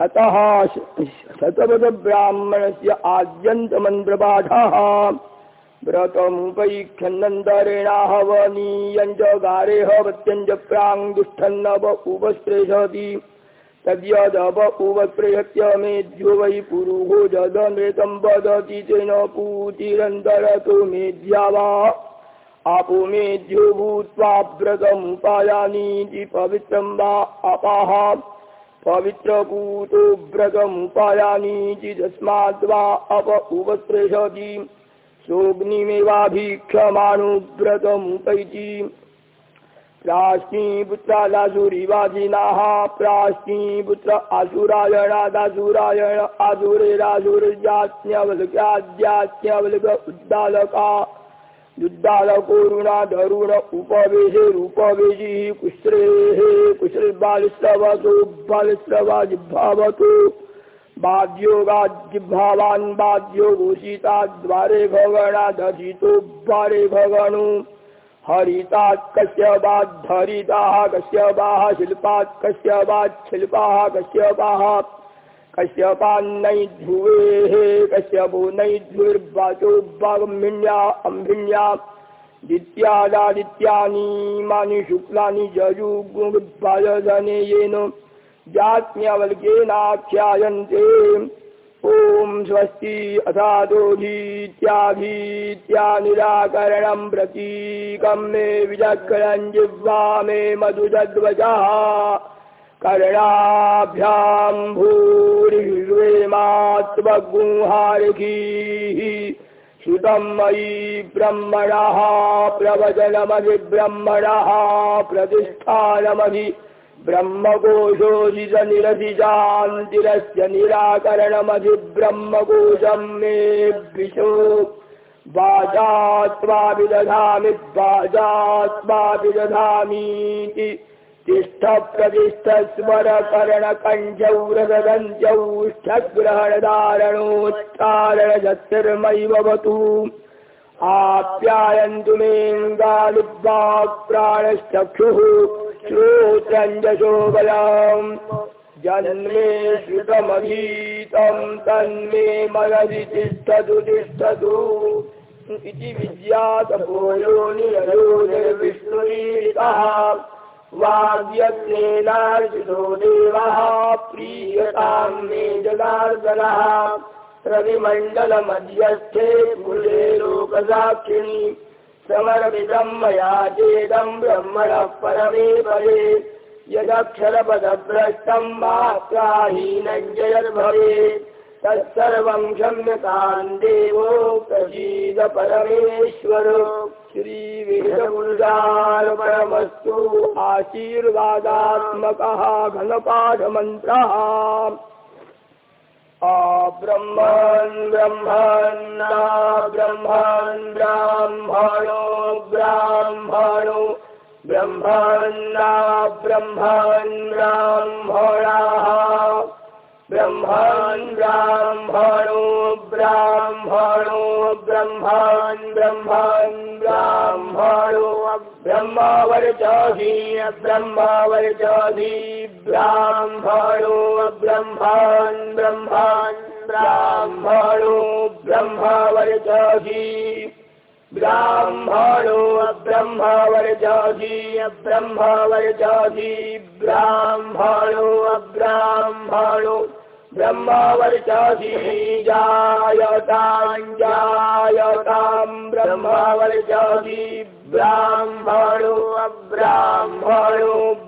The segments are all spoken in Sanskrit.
अतः शतपथब्राह्मणस्य आद्यन्तमन्त्रपाठः। व्रतमुपैक्षन्नन्तरेणाहवनीयञ्च गारेह प्रत्यञ्च प्राङ्गुष्ठन्नव उपस्पृशति। तद्यदव उपस्पृहत्य मेध्यो वै पुरुहो जदमृतं वदति तेन पूतिरन्तरतो मेध्या वा। आपो मेध्यो भूत्वा व्रतमुपायानीति पवित्रं वा अपाः पवित्रपूतो व्रतमुपायानीति तस्माद्वा अप उपस्पृशति। सोऽग्निमेवाभीक्षमाणुव्रतमुपैति प्राश्नीपुत्रादासुरिवाजिनाः प्राश्नीपुत्र असुरायणादासुरायण आसुरेरासुरजाज्ञवल्क्याद्याज्ञवल्क उद्दालका युद्धालकोरुणाधरुण उपवेशे रूपवेशी कुश्रेः कुश्रीर्बालिश्रवतु बालिश्रवाजिभावतु बाद्योगाजिभावान् बाद्यो घोषिताद्वारे भगणाधीतो द्वारे भगणो हरितात् कस्य बाद्धरिताः कस्य वाः शिल्पात् कस्य शिल्पा कस्य बाह कश्यपाः कश्यपान्नैध्रुवेः कश्यपो नैध्रुर्वाचो वागम्भिन्या अम्भिन्या दित्यादादित्यानि मानि शुक्लानि जयुगुद्वायधने येन जाज्ञवल्केनाख्यायन्ते। ॐ स्वस्ति अथादोधीत्याभीत्या निराकरणं प्रतीकं मे विचक्रं जिह्वा मे मधुजद्वजः कर्णाभ्यां भूरिवेमात्मगुहारिकीः श्रुतं मयि ब्रह्मणः प्रवचनमधिब्रह्मणः प्रतिष्ठानमधि ब्रह्मकोशोजितनिरधिजान्तिरस्य निराकरणमधिब्रह्मकोशं मे विशो। वाचात्वा विदधामि वाचात्वापि दधामीति तिष्ठप्रतिष्ठस्वरकरणकञ्जौ रदगञ्जौष्ठग्रहणधारणोच्चारणशक्तिर्मयि भवतु। आप्यायन्तु मेऽङ्गालिवाक्प्राणश्चक्षुः श्रोत्रञ्जसो बलम् जन्मे श्रुतमधीतं तन्मे मनसि तिष्ठतु तिष्ठतु। इति विद्यातपोयो निरयोनिर्विष्णुरीतः वाद्यज्ञेनार्जितो देवः प्रीयतां मे जनार्दनः रविमण्डलमध्यस्थे कुले लोकसाक्षिणि। समर्पितं मया चेदं ब्रह्मणः परमे परे यदक्षरपदभ्रष्टं मात्राहीनं जयद्भवेत् तत्सर्वं क्षम्यतां देवो प्रसीद परमेश्वर श्रीवेदमुदारपरमस्तु आशीर्वादात्मकः घनपाठमन्त्रः। ब्रह्मन् ब्रह्मन्ना ब्रह्मन् ब्राह्मणो ब्राह्मणो ब्रह्मन्ना ब्रह्मन् ब्राह्मणाः ब्राह्मणो ब्राह्मणो ब्रह्मन् ब्रह्मन् ब्राह्मणो ब्रह्मवर्चाहि ब्रह्मवर्चाहि ब्राह्मणो ब्रह्मन् ब्रह्मन् ब्राह्मणो ब्रह्मवर्चाहि ब्राह्मणो ब्रह्मवर्चाहि ब्रह्मवर्चाहि ब्राह्मणो ब्राह्मणो ब्रह्मवर्चाहि जायतां जायतां ब्रह्मवर्चाहि ब्राह्मणो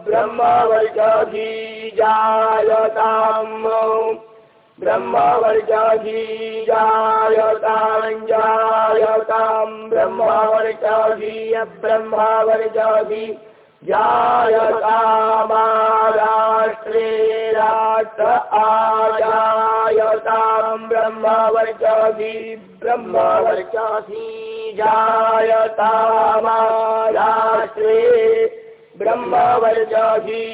ब्रह्मवर्चाहि जायताम् ब्रह्मवर्चाहि जायतां जायतां ब्रह्मवर्चाहि राष्ट्र आजायतां ब्रह्मवर्चाहि ब्रह्मवर्चाहि जायतामाराष्ट्रे ब्रह्म वर्चाहि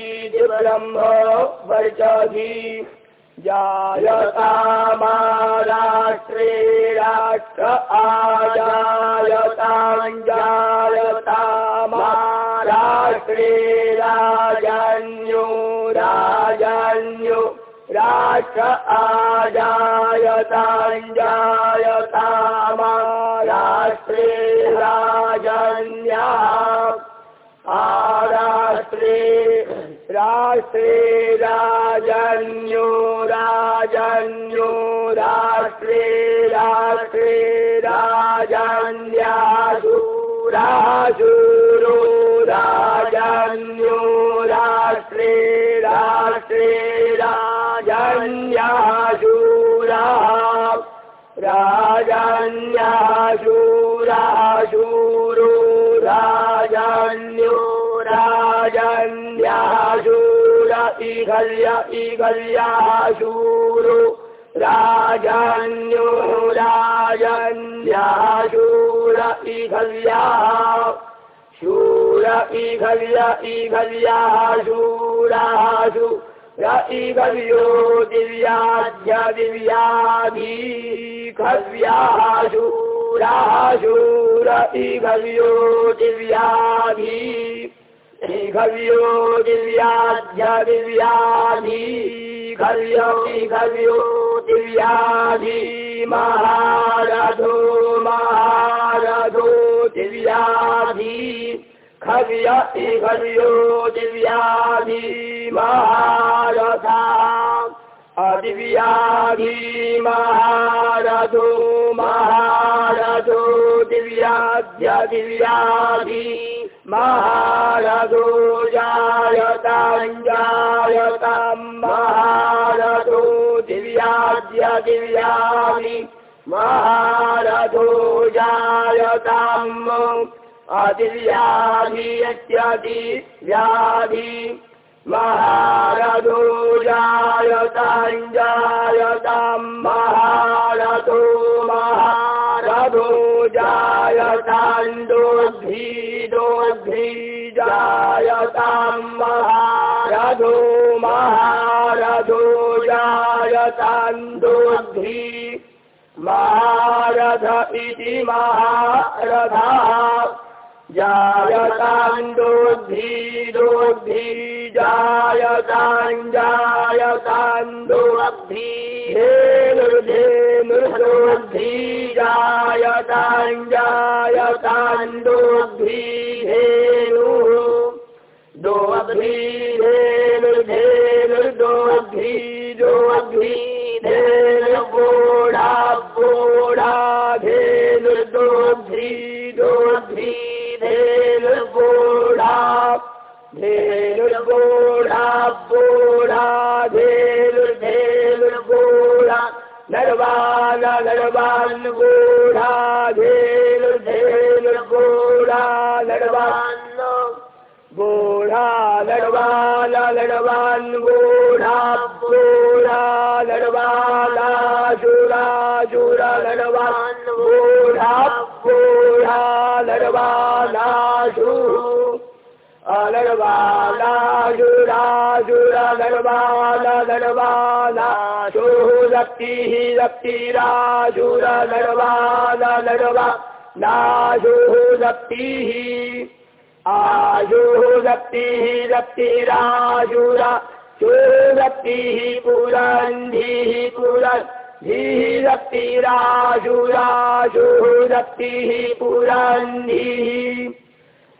जायतामाराष्ट्रे राष्ट्र आजायतां जायतामाराष्ट्रे राजन्यो राजन्यो, राष्ट्र आजायताञ्जायतामा राष्ट्रे राजन्या आराष्ट्रे, राष्ट्रे राजन्यो राजन्यो, राष्ट्रे राष्ट्रे राजन्यासु राशुरो राजन्यो राष्ट्रे राष्ट्रे राजन्याशूरा। राजन्याशूराशूरो राजन्यो राजन्याशूर इगल्य इगल्याशूरो राजन्यो राजन्याशूर इगल्या शूर इगल्य इगल्याशूराशु र इगल्यो दिव्याद्य दिव्याधी खव्याशूराशूर इगल्यो दिव्याधी घव्यो दिव्याद्य दिव्याधी घव्यो घव्यो दिव्याधी महारथो महारथो दिव्याधी खव्य घव्यो दिव्याधी महारथा अदिव्याधी महारथो महारथो दिव्याद्य दिव्याधी महारथो जायताञ्जायताम् महारथो दिव्याद्य दिव्यानि महारथो जायताम् यत्यदि व्याधि। महारथो जायताञ्जायताम् महारथो महारथो जायताम् महारथो महारथो जायतान्दोद्भि महारथ इति महारथा। जायताण्डोद्धि जायताञ्जायतान्दोद्धि। धेनुर्धेनुर्धोद्धि जायताञ्जायतान्दोद्धि। धेनु दोद्धि धेनुर्धेनुर्दोद्धि दोद्धि। धेनु गणगोढ़ा गोढ़ा गढ़वाला जोरा जोरा लड़वा गोढ़ा गोढ़ा गढ़वाला जो गढ़वाला जुरा जुरा गढ़वाला गढ़वाला जो रक्ति ही रक्ति राजूरा गढ़वाला लड़वा लाजो रक्ति ही आजो रक्ति ही रक्ति राजूरा चोरक्तिः पुरन्धिः पुरन्धिः रक्तिराजुराजुः रक्तिः पुरन्धिः।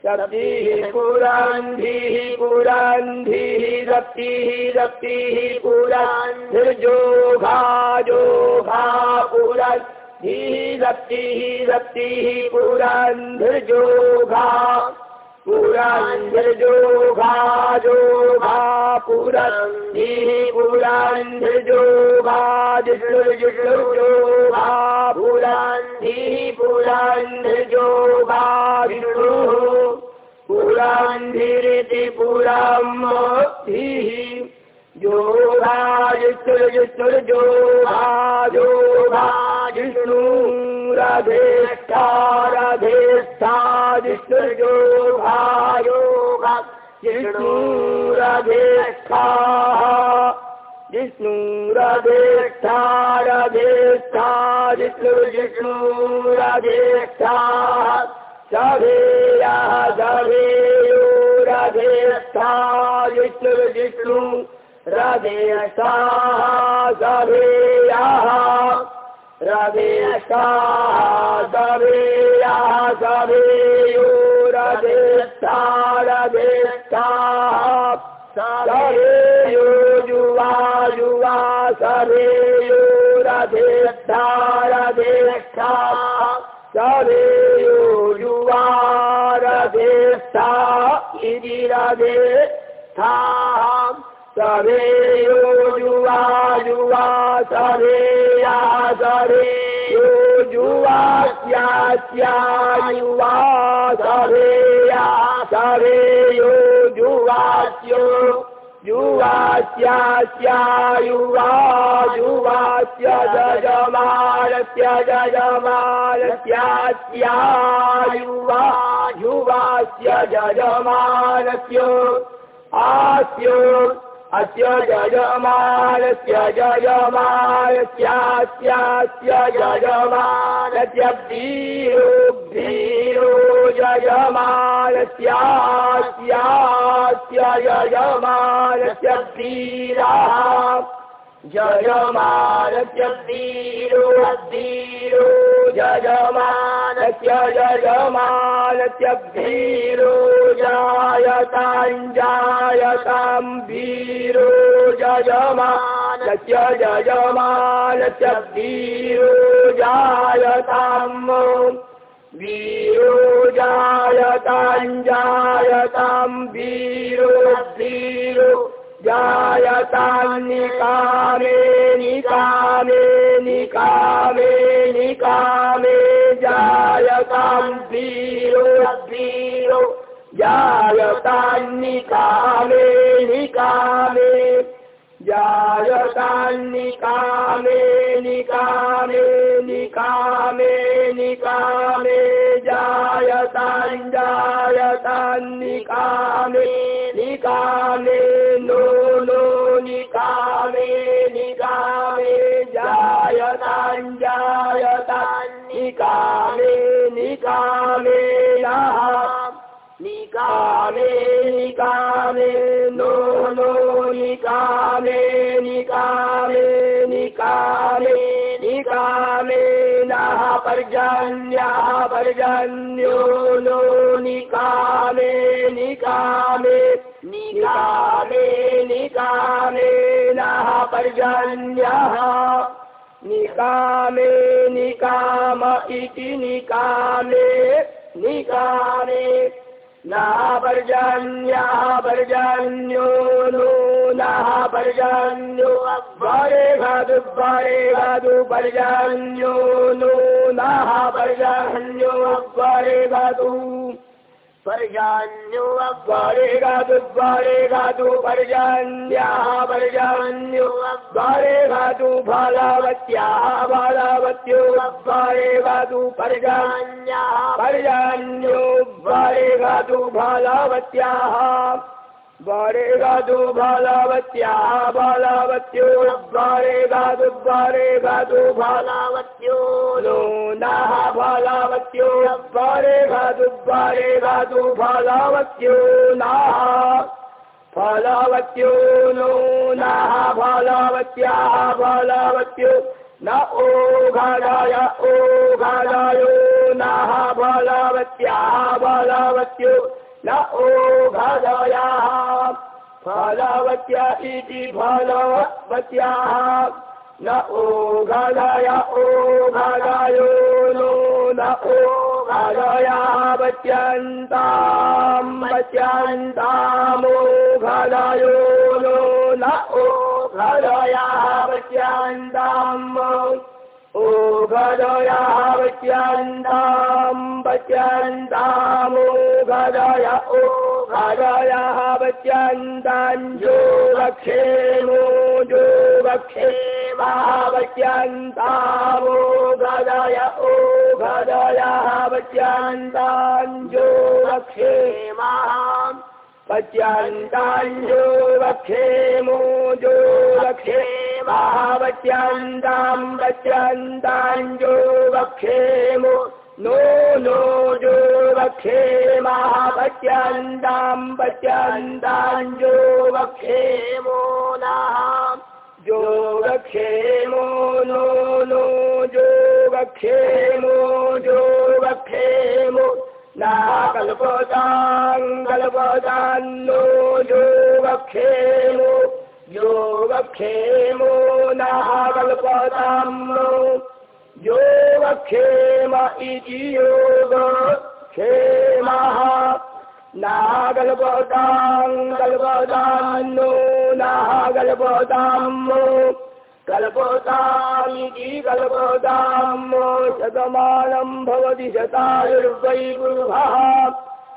रक्तिः पुरन्धिः पुरन्धिः रक्तिः रक्तिः पुरन्धिर्जोघा जोघा पुरन्धिः रक्तिः रक्तिः पुरन्धिर्जोघा पुरन्धिर्जोघा जोघा पुरन्धिः पुरन्धिर्जोघा जिष्णुर्जिष्णुर्जोघा पुरन्धिः पुरन्धिर्जोघा विष्णुः पुरन्धिरिति पुरम्भिः जोघा जिष्णुर्जिष्णुर्जोघा जोघा जिष्णु रधेष्ठा रधेष्ठा जिष्णुर्जोघा योगा जिष्णुरधेष्ठा जिष्णुरधेष्ठा रधेष्ठा जिष्णुर्जिष्णुरधेष्ठा सभेयः सभेयाः सभेयो रदेष्ठा रदेष्ठाः सभेयो युवा युवा सभेयो रदेष्ठा रदेष्ठाः सभेयो युवा रदेष्ठा इति रदेष्ठाः सभेयो युवा युवा सभेया सभेयो युवास्यास्या युवा सभेया सभेयो युवास्यो युवास्यास्या युवा युवास्य जजमानस्य जजमानस्यास्या युवा युवास्य जजमानस्य आस्यो अस्य यजमानस्य यजमानस्यास्यास्य यजमानस्य वीरो वीरो यजमानस्यास्यास्य यजमानस्य वीराः जयमानस्य वीरो वीरो वीरो जायताञ्जायतां वीरो जयमानस्य जयमानस्य वीरो जायताम् वीरो जायताञ्जायतां वीरो वीरो जायतान्निकामे निकामे निकामे निकामे जायतां वीरो वीरो जायतान्निकामे निकामे निकामे निकामे निकामे निकामे निकामे नः पर्जन्यः पर्जन्यो नो निकामे निकामे निकामे निकामे नः पर्जन्यः निकामे निकाम इति निकामे निकामे नः पर्जन्यः नो नः पर्जन्यो अब्बरे घदु बरे घदु पर्जन्यो नो नः पर्जन्यो अब्बरे घदु पर्जन्यो अब्बरे घदु बरे घदु पर्जन्यः पर्जन्यो अब्बरे घदु फलवत्याः फलवत्यो अब्बरे घदु पर्जन्यः पर्जन्यो बरे घदु फलवत्याः बरे गादु फलवत्याः फलवत्यो बरे गादु बरे गादु फलवत्यो नो नः फलवत्यो बरे गादु बरे गादु फलवत्यो नः फलवत्यो नो नः फलवत्याः फलवत्यो न ओघाय ओघायो नः फलवत्याः फलवत्यो न ओघादयाः फलवत्या इति फलवत्याः न ओघादय ओघादयो नो न ओघादयाः वच्यन्ताम् वच्यन्तामोघादयो नो न ओघादयाः वच्यन्ताम् ओघदयाः वच्यन्ताम् वच्यन्तामोघदय ओघदयाः वच्यन्ताञ्जो वक्षेमो जो वक्षेमः वच्यन्तामोघदय ओघदयाः वच्यन्ताञ्जो वक्षेमः वच्यन्ताञ्जो वक्षेमो जो वक्षेमः वच्यन्ताम् वच्यन्ताञ्जो वक्षेमो नो नो जो वक्षे महापत्यन्तां पत्यन्तां जो वक्षे मो जो वक्षेमो नो नो जो वक्षेमो जो नाकल्पतां कल्पतान्नो जो वक्षेमो यो वक्षेमो नाकल्पताम् यो वक्षेम इति योग क्षेमः नागल्पतां कल्पतान्नो नागल्पताम् कल्पतामिति कल्पताम् शतमानं भवति शतायुर्वै गुरुभः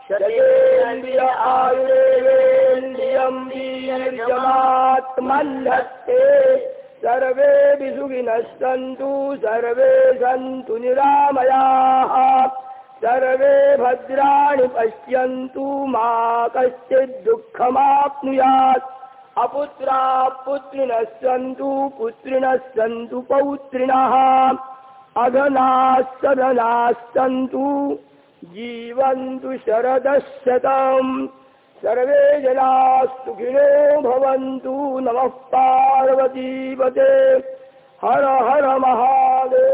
शतेन्द्रिय आयुर्वेन्द्रियं वीर्यमात्मन्धत्ते सर्वे विसुखिनः सन्तु सर्वे सन्तु निरामयाः। सर्वे भद्राणि पश्यन्तु मा कश्चिद्दुःखमाप्नुयात् अपुत्रा पुत्रिणः सन्तु पुत्रिणः सन्तु पौत्रिणः सन्तु जीवन्तु शरदशतम् सर्वे जनाः सुखिनो भवन्तु नमः पार्वतीपते। हर हर महादेव